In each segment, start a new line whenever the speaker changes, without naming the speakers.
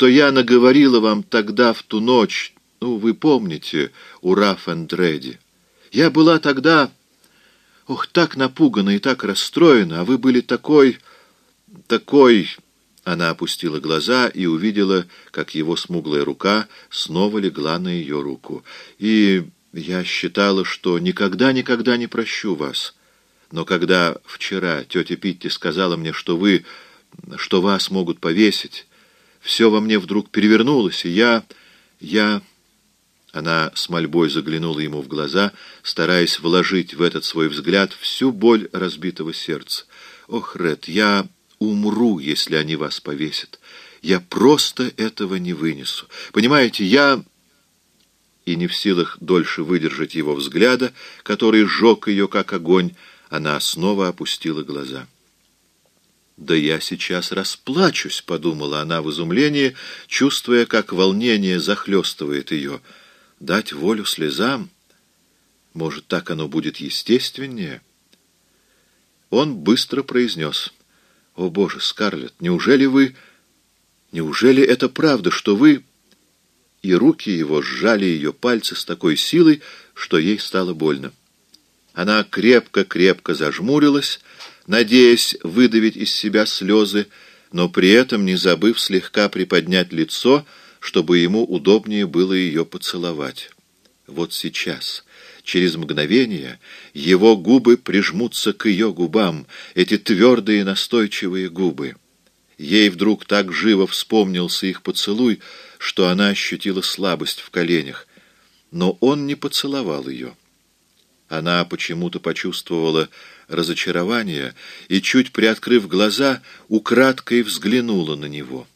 что я наговорила вам тогда в ту ночь, ну, вы помните, у Раф Андреди. Я была тогда, ох, так напугана и так расстроена, а вы были такой, такой... Она опустила глаза и увидела, как его смуглая рука снова легла на ее руку. И я считала, что никогда-никогда не прощу вас. Но когда вчера тетя Питти сказала мне, что вы, что вас могут повесить, все во мне вдруг перевернулось, и я... я... Она с мольбой заглянула ему в глаза, стараясь вложить в этот свой взгляд всю боль разбитого сердца. «Ох, Ред, я умру, если они вас повесят. Я просто этого не вынесу. Понимаете, я...» И не в силах дольше выдержать его взгляда, который сжег ее, как огонь, она снова опустила глаза. «Да я сейчас расплачусь», — подумала она в изумлении, чувствуя, как волнение захлестывает ее. «Дать волю слезам? Может, так оно будет естественнее?» Он быстро произнес. «О, Боже, Скарлетт, неужели вы... Неужели это правда, что вы...» И руки его сжали ее пальцы с такой силой, что ей стало больно. Она крепко-крепко зажмурилась, надеясь выдавить из себя слезы, но при этом не забыв слегка приподнять лицо, чтобы ему удобнее было ее поцеловать. Вот сейчас, через мгновение, его губы прижмутся к ее губам, эти твердые настойчивые губы. Ей вдруг так живо вспомнился их поцелуй, что она ощутила слабость в коленях. Но он не поцеловал ее. Она почему-то почувствовала разочарование и, чуть приоткрыв глаза, украдкой взглянула на него.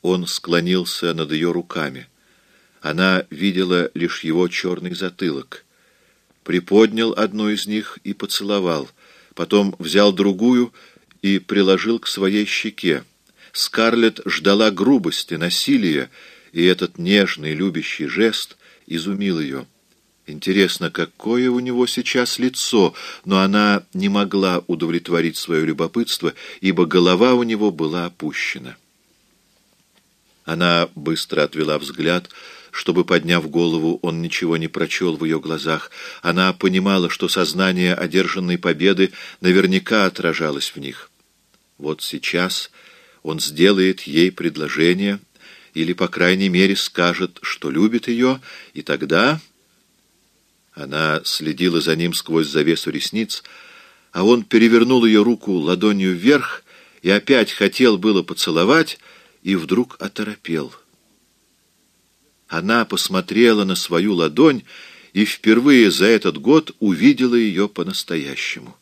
Он склонился над ее руками. Она видела лишь его черный затылок. Приподнял одну из них и поцеловал, потом взял другую и приложил к своей щеке. Скарлетт ждала грубости, насилия, и этот нежный, любящий жест изумил ее. Интересно, какое у него сейчас лицо, но она не могла удовлетворить свое любопытство, ибо голова у него была опущена. Она быстро отвела взгляд, чтобы, подняв голову, он ничего не прочел в ее глазах. Она понимала, что сознание одержанной победы наверняка отражалось в них. Вот сейчас он сделает ей предложение или, по крайней мере, скажет, что любит ее, и тогда... Она следила за ним сквозь завесу ресниц, а он перевернул ее руку ладонью вверх и опять хотел было поцеловать, и вдруг оторопел. Она посмотрела на свою ладонь и впервые за этот год увидела ее по-настоящему.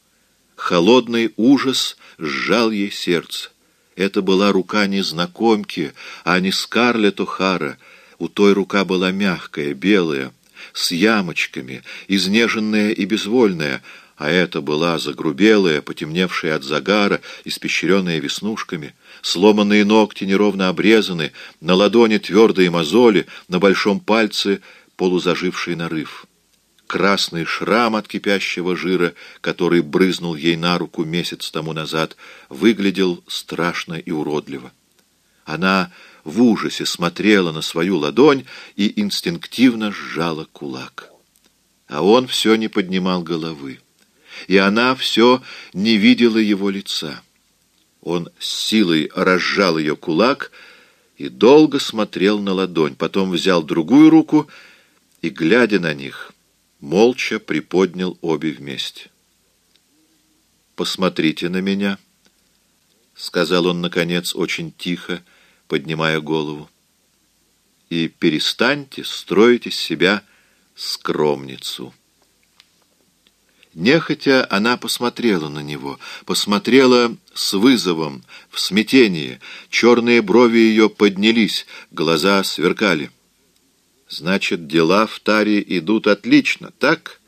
Холодный ужас сжал ей сердце. Это была рука незнакомки, а не Скарлетт О'Хара. У той рука была мягкая, белая, с ямочками, изнеженная и безвольная, а это была загрубелая, потемневшая от загара, испещренная веснушками. Сломанные ногти неровно обрезаны, на ладони твердые мозоли, на большом пальце полузаживший нарыв. Красный шрам от кипящего жира, который брызнул ей на руку месяц тому назад, выглядел страшно и уродливо. Она в ужасе смотрела на свою ладонь и инстинктивно сжала кулак. А он все не поднимал головы, и она все не видела его лица. Он с силой разжал ее кулак и долго смотрел на ладонь, потом взял другую руку и, глядя на них, молча приподнял обе вместе. «Посмотрите на меня», — сказал он, наконец, очень тихо, — поднимая голову. И перестаньте строить из себя скромницу. Нехотя она посмотрела на него, посмотрела с вызовом, в смятении. Черные брови ее поднялись, глаза сверкали. «Значит, дела в Таре идут отлично, так?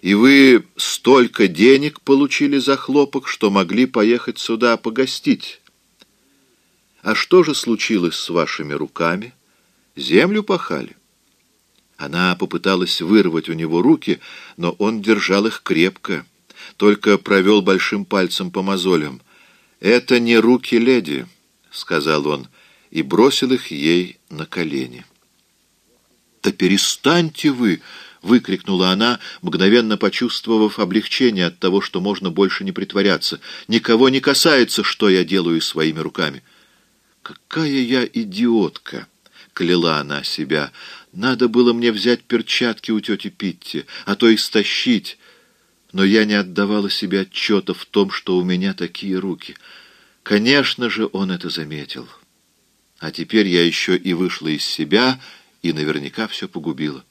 И вы столько денег получили за хлопок, что могли поехать сюда погостить?» А что же случилось с вашими руками? Землю пахали? Она попыталась вырвать у него руки, но он держал их крепко, только провел большим пальцем по мозолям. «Это не руки леди», — сказал он, — и бросил их ей на колени. «Да перестаньте вы!» — выкрикнула она, мгновенно почувствовав облегчение от того, что можно больше не притворяться. «Никого не касается, что я делаю своими руками». «Какая я идиотка!» — кляла она себя. «Надо было мне взять перчатки у тети Питти, а то и стащить. Но я не отдавала себе отчета в том, что у меня такие руки. Конечно же, он это заметил. А теперь я еще и вышла из себя и наверняка все погубила.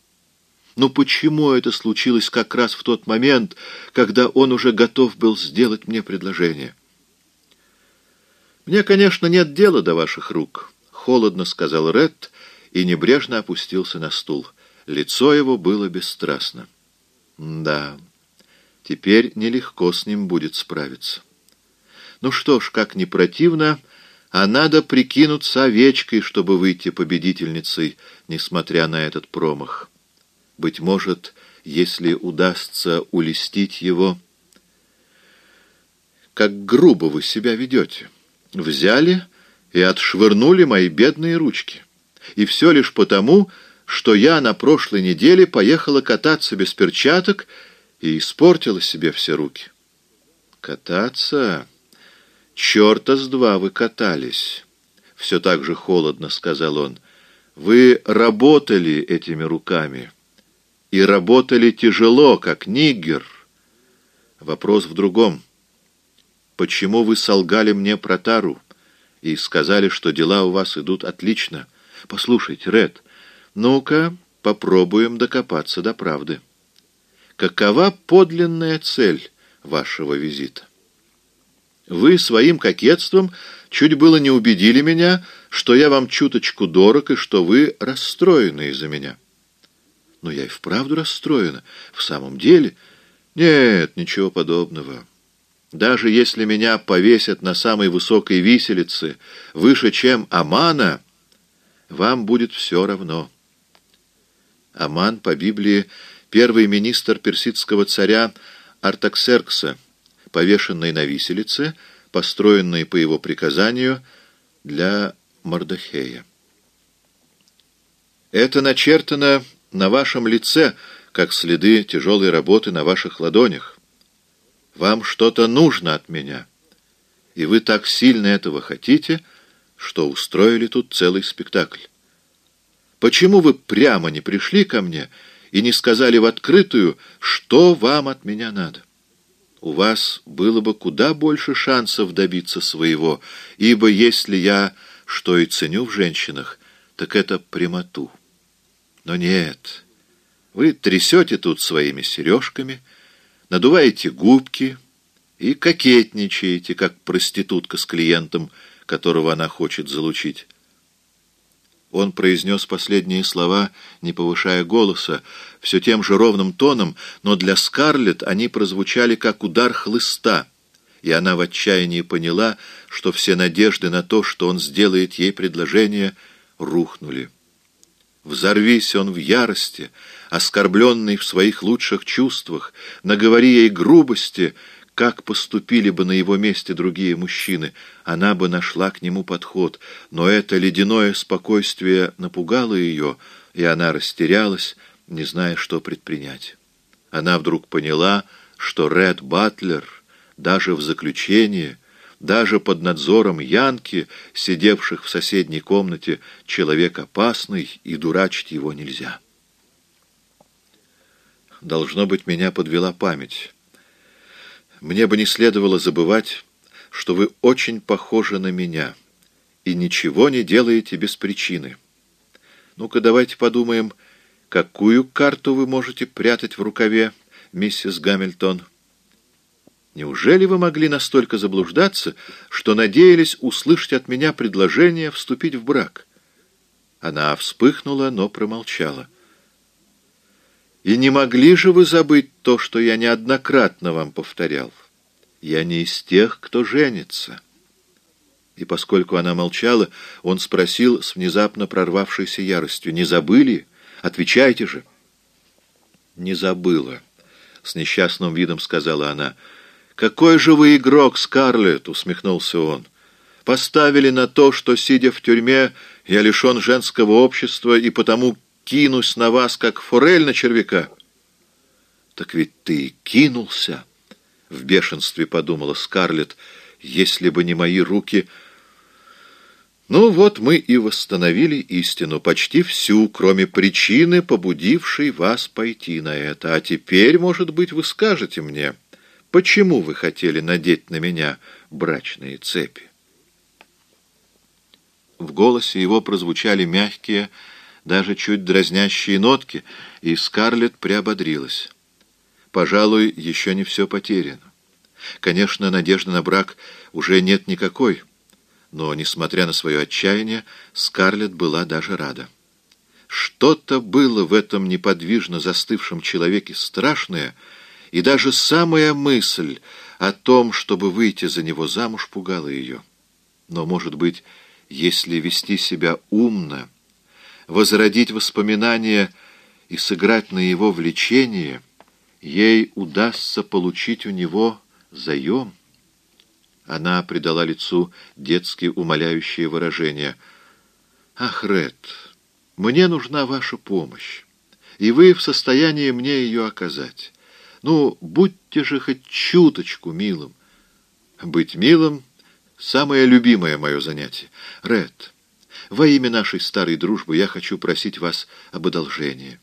Но почему это случилось как раз в тот момент, когда он уже готов был сделать мне предложение?» «Мне, конечно, нет дела до ваших рук», — холодно сказал Ред и небрежно опустился на стул. Лицо его было бесстрастно. «Да, теперь нелегко с ним будет справиться. Ну что ж, как не противно, а надо прикинуться овечкой, чтобы выйти победительницей, несмотря на этот промах. Быть может, если удастся улестить его... Как грубо вы себя ведете!» Взяли и отшвырнули мои бедные ручки. И все лишь потому, что я на прошлой неделе поехала кататься без перчаток и испортила себе все руки. Кататься? Черта с два вы катались. Все так же холодно, сказал он. Вы работали этими руками. И работали тяжело, как нигер. Вопрос в другом почему вы солгали мне про Тару и сказали, что дела у вас идут отлично. Послушайте, Ред, ну-ка попробуем докопаться до правды. Какова подлинная цель вашего визита? Вы своим кокетством чуть было не убедили меня, что я вам чуточку дорог и что вы расстроены из-за меня. Но я и вправду расстроена. В самом деле... Нет, ничего подобного. Даже если меня повесят на самой высокой виселице, выше, чем Амана, вам будет все равно. Аман по Библии первый министр персидского царя Артаксеркса, повешенный на виселице, построенный по его приказанию для Мордохея. Это начертано на вашем лице, как следы тяжелой работы на ваших ладонях. Вам что-то нужно от меня, и вы так сильно этого хотите, что устроили тут целый спектакль. Почему вы прямо не пришли ко мне и не сказали в открытую, что вам от меня надо? У вас было бы куда больше шансов добиться своего, ибо если я что и ценю в женщинах, так это прямоту. Но нет, вы трясете тут своими сережками, надуваете губки и кокетничаете, как проститутка с клиентом, которого она хочет залучить. Он произнес последние слова, не повышая голоса, все тем же ровным тоном, но для Скарлетт они прозвучали как удар хлыста, и она в отчаянии поняла, что все надежды на то, что он сделает ей предложение, рухнули. Взорвись он в ярости, оскорбленный в своих лучших чувствах, наговори ей грубости, как поступили бы на его месте другие мужчины, она бы нашла к нему подход, но это ледяное спокойствие напугало ее, и она растерялась, не зная, что предпринять. Она вдруг поняла, что Ред Батлер даже в заключении даже под надзором Янки, сидевших в соседней комнате, человек опасный, и дурачить его нельзя. Должно быть, меня подвела память. Мне бы не следовало забывать, что вы очень похожи на меня и ничего не делаете без причины. Ну-ка, давайте подумаем, какую карту вы можете прятать в рукаве, миссис Гамильтон?» Неужели вы могли настолько заблуждаться, что надеялись услышать от меня предложение вступить в брак? Она вспыхнула, но промолчала. И не могли же вы забыть то, что я неоднократно вам повторял? Я не из тех, кто женится. И поскольку она молчала, он спросил с внезапно прорвавшейся яростью. «Не забыли? Отвечайте же!» «Не забыла», — с несчастным видом сказала она, — «Какой же вы игрок, Скарлетт!» — усмехнулся он. Поставили на то, что, сидя в тюрьме, я лишен женского общества и потому кинусь на вас, как форель на червяка. Так ведь ты кинулся, — в бешенстве подумала Скарлетт, — если бы не мои руки... Ну вот мы и восстановили истину, почти всю, кроме причины, побудившей вас пойти на это. А теперь, может быть, вы скажете мне, почему вы хотели надеть на меня брачные цепи? В голосе его прозвучали мягкие, даже чуть дразнящие нотки, и Скарлетт приободрилась. Пожалуй, еще не все потеряно. Конечно, надежды на брак уже нет никакой, но, несмотря на свое отчаяние, Скарлетт была даже рада. Что-то было в этом неподвижно застывшем человеке страшное, и даже самая мысль о том, чтобы выйти за него замуж, пугала ее. Но, может быть, если вести себя умно, возродить воспоминания и сыграть на его влечение, ей удастся получить у него заем — она придала лицу детски умоляющее выражение. «Ах, Ред, мне нужна ваша помощь, и вы в состоянии мне ее оказать. Ну, будьте же хоть чуточку милым». «Быть милым — самое любимое мое занятие. Ред, во имя нашей старой дружбы я хочу просить вас об одолжении».